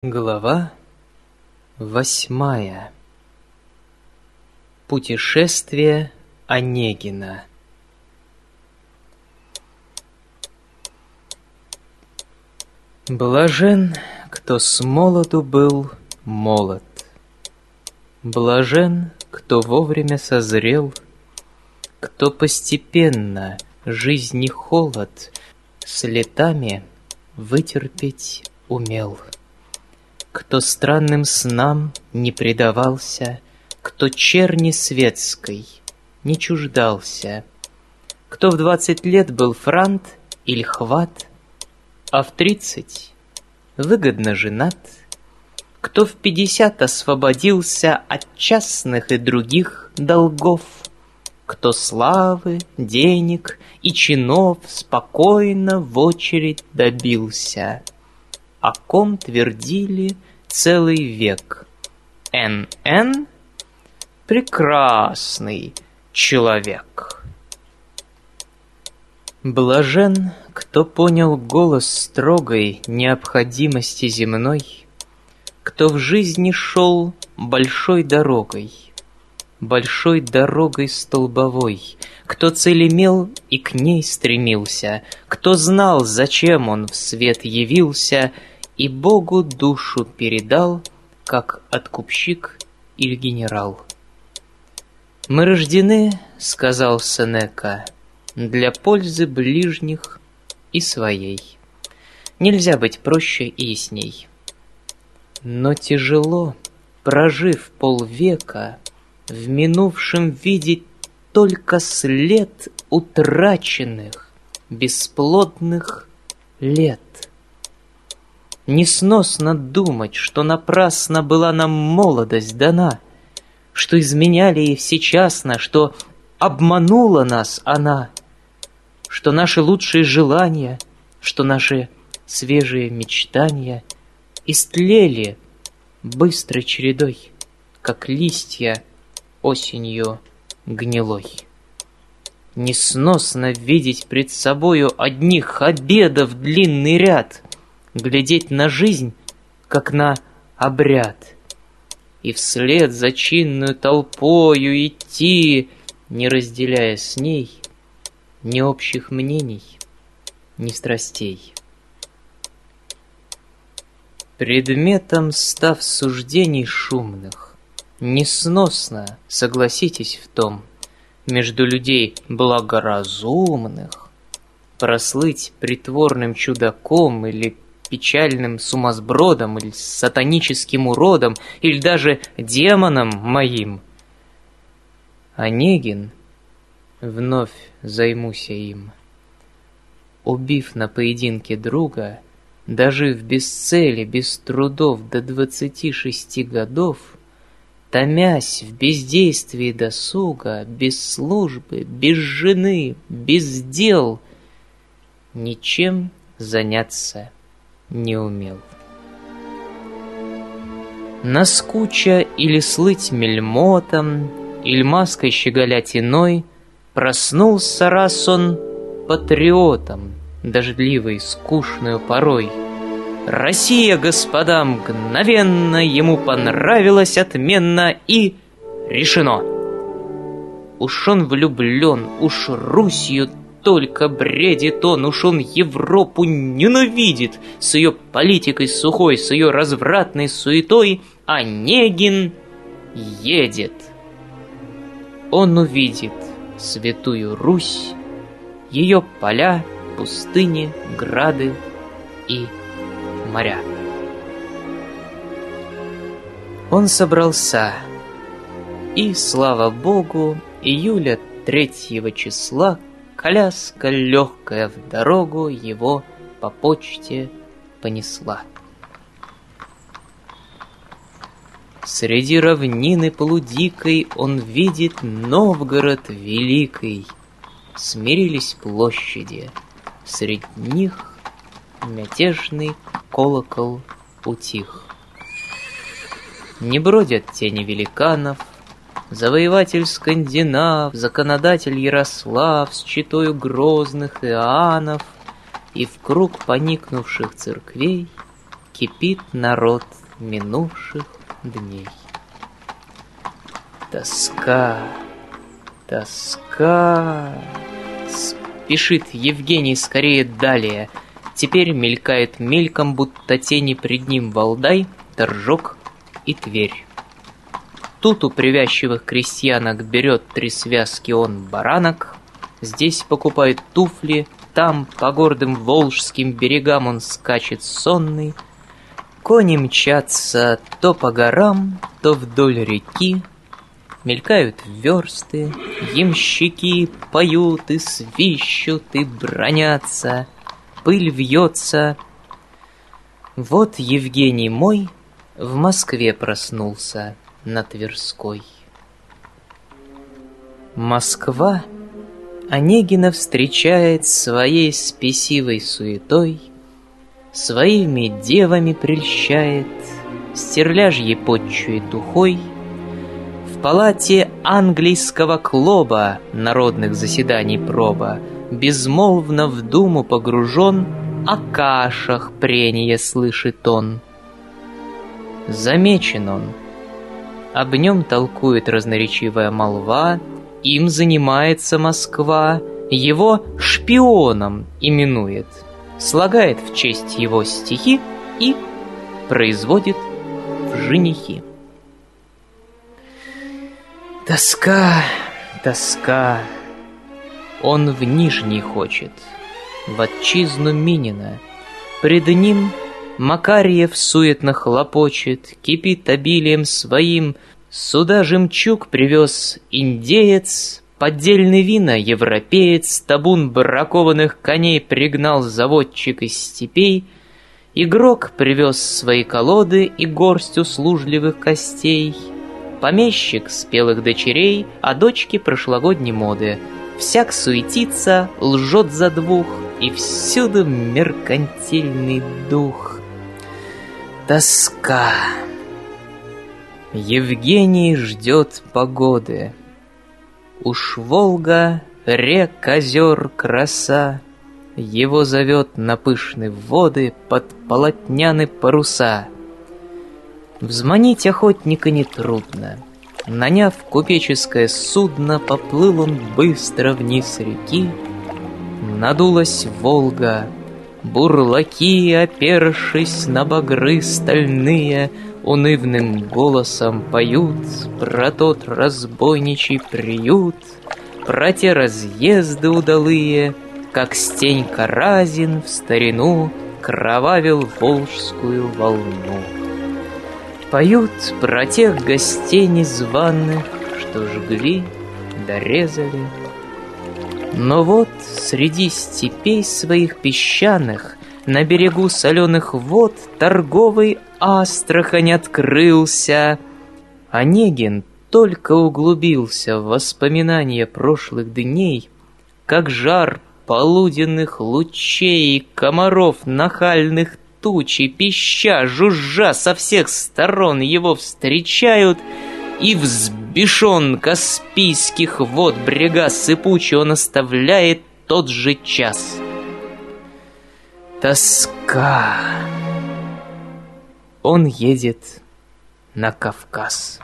Глава восьмая. Путешествие Онегина. Блажен, кто с молоду был молод. Блажен, кто вовремя созрел, Кто постепенно жизни холод С летами вытерпеть умел. Кто странным снам не предавался, Кто черни светской не чуждался, Кто в двадцать лет был франт или хват, А в тридцать выгодно женат, Кто в пятьдесят освободился От частных и других долгов, Кто славы, денег и чинов Спокойно в очередь добился — о ком твердили целый век. Н.Н. — прекрасный человек. Блажен, кто понял голос строгой необходимости земной, Кто в жизни шел большой дорогой, Большой дорогой столбовой, Кто цель имел и к ней стремился, Кто знал, зачем он в свет явился — и Богу душу передал, как откупщик или генерал. «Мы рождены, — сказал Сенека, — для пользы ближних и своей. Нельзя быть проще и ясней. Но тяжело, прожив полвека, в минувшем видеть только след утраченных, бесплодных лет. Несносно думать, что напрасно была нам молодость дана, Что изменяли ей всечасно, что обманула нас она, Что наши лучшие желания, что наши свежие мечтания Истлели быстрой чередой, Как листья осенью гнилой. Несносно видеть пред собою Одних обедов длинный ряд — глядеть на жизнь, как на обряд, и вслед за чинную толпою идти, не разделяя с ней ни общих мнений, ни страстей. Предметом став суждений шумных, Несносно, согласитесь в том, Между людей благоразумных Прослыть притворным чудаком или печальным сумасбродом или сатаническим уродом, или даже демоном моим. Онегин, вновь займуся им. Убив на поединке друга, дожив без цели, без трудов до двадцати шести годов, Томясь в бездействии досуга, без службы, без жены, без дел, ничем заняться не умел. Наскуча или слыть мельмотом, Или маской щеголя тиной, Проснулся раз он патриотом, Дождливой, скучную порой. Россия, господа, мгновенно Ему понравилась отменно И решено. Уж он влюблен, уж Русью только бредит он, уж он Европу ненавидит С ее политикой сухой, с ее развратной суетой Онегин едет. Он увидит святую Русь, Ее поля, пустыни, грады и моря. Он собрался, и, слава Богу, июля третьего числа Коляска легкая в дорогу его по почте понесла. Среди равнины полудикой он видит Новгород великий. Смирились площади, среди них мятежный колокол утих. Не бродят тени великанов, Завоеватель Скандинав, законодатель Ярослав С читою грозных Иоаннов И в круг поникнувших церквей кипит народ минувших дней. Тоска, тоска. Спешит Евгений скорее далее. Теперь мелькает мельком, будто тени пред ним Валдай, Торжок и Тверь. Тут у привязчивых крестьянок берет три связки он баранок, Здесь покупает туфли, там по гордым волжским берегам он скачет сонный. Кони мчатся то по горам, то вдоль реки, Мелькают версты, ямщики поют и свищут и бронятся, Пыль вьется. Вот Евгений мой в Москве проснулся на Тверской. Москва Онегина встречает своей спесивой суетой, Своими девами прельщает, Стерляжьей подчует духой. В палате английского клоба Народных заседаний проба Безмолвно в думу погружен, О кашах прения слышит он. Замечен он. Об нем толкует разноречивая молва, им занимается Москва, его шпионом именует, слагает в честь его стихи и производит в женихи. Тоска, тоска, он в Нижний хочет, в отчизну Минина. Пред ним Макарьев суетно хлопочет, кипит обилием своим, Сюда жемчуг привез индеец, Поддельный вина европеец, Табун бракованных коней Пригнал заводчик из степей, Игрок привез свои колоды И горсть услужливых костей, Помещик спелых дочерей, А дочки прошлогодней моды. Всяк суетится, лжет за двух, И всюду меркантильный дух. Тоска. Евгений ждет погоды. Уж Волга, рек, озер, краса, Его зовет на пышные воды Под полотняны паруса. Взманить охотника нетрудно. Наняв купеческое судно, Поплыл он быстро вниз реки. Надулась Волга, бурлаки, Опершись на багры стальные, Унывным голосом поют Про тот разбойничий приют, Про те разъезды удалые, Как Стенька Разин в старину Кровавил волжскую волну. Поют про тех гостей незваных, Что жгли, дорезали. Но вот среди степей своих песчаных На берегу соленых вод Торговый Астрахань открылся. Онегин только углубился в воспоминания прошлых дней, как жар полуденных лучей, комаров нахальных тучи, пища, жужжа со всех сторон его встречают, и взбешен Каспийских вод брега сыпучий он оставляет тот же час. Тоска он едет на Кавказ.